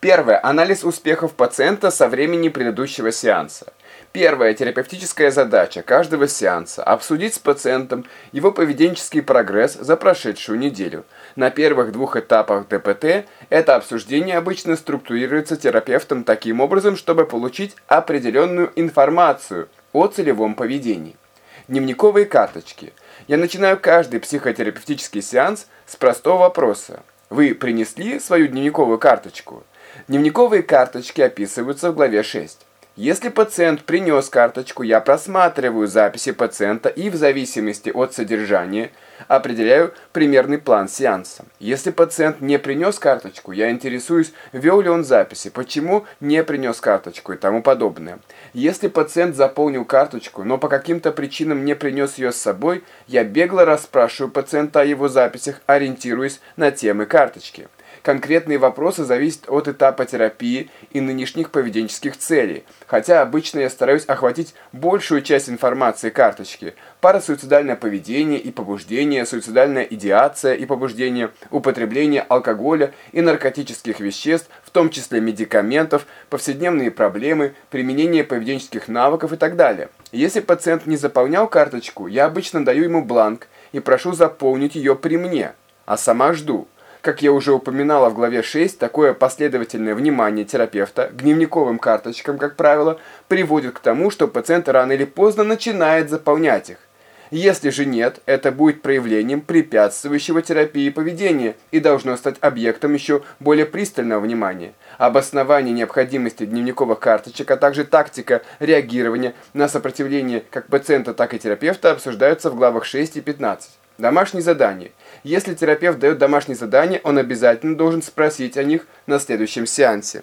Первое. Анализ успехов пациента со времени предыдущего сеанса. Первая терапевтическая задача каждого сеанса – обсудить с пациентом его поведенческий прогресс за прошедшую неделю. На первых двух этапах ДПТ это обсуждение обычно структурируется терапевтом таким образом, чтобы получить определенную информацию о целевом поведении. Дневниковые карточки. Я начинаю каждый психотерапевтический сеанс с простого вопроса. Вы принесли свою дневниковую карточку? Дневниковые карточки описываются в главе 6. Если пациент принес карточку, я просматриваю записи пациента и в зависимости от содержания определяю примерный план сеанса. Если пациент не принес карточку, я интересуюсь, вел ли он записи, почему не принес карточку и тому подобное. Если пациент заполнил карточку, но по каким-то причинам не принес ее с собой, я бегло расспрашиваю пациента о его записях, ориентируясь на темы карточки. Конкретные вопросы зависят от этапа терапии и нынешних поведенческих целей, хотя обычно я стараюсь охватить большую часть информации карточки. Парасуицидальное поведение и побуждение, суицидальная идеация и побуждение, употребление алкоголя и наркотических веществ, в том числе медикаментов, повседневные проблемы, применение поведенческих навыков и так далее. Если пациент не заполнял карточку, я обычно даю ему бланк и прошу заполнить ее при мне, а сама жду. Как я уже упоминала в главе 6, такое последовательное внимание терапевта к дневниковым карточкам, как правило, приводит к тому, что пациент рано или поздно начинает заполнять их. Если же нет, это будет проявлением препятствующего терапии поведения и должно стать объектом еще более пристального внимания. Обоснование необходимости дневниковых карточек, а также тактика реагирования на сопротивление как пациента, так и терапевта обсуждаются в главах 6 и 15. Домашние задания. Если терапевт дает домашние задания, он обязательно должен спросить о них на следующем сеансе.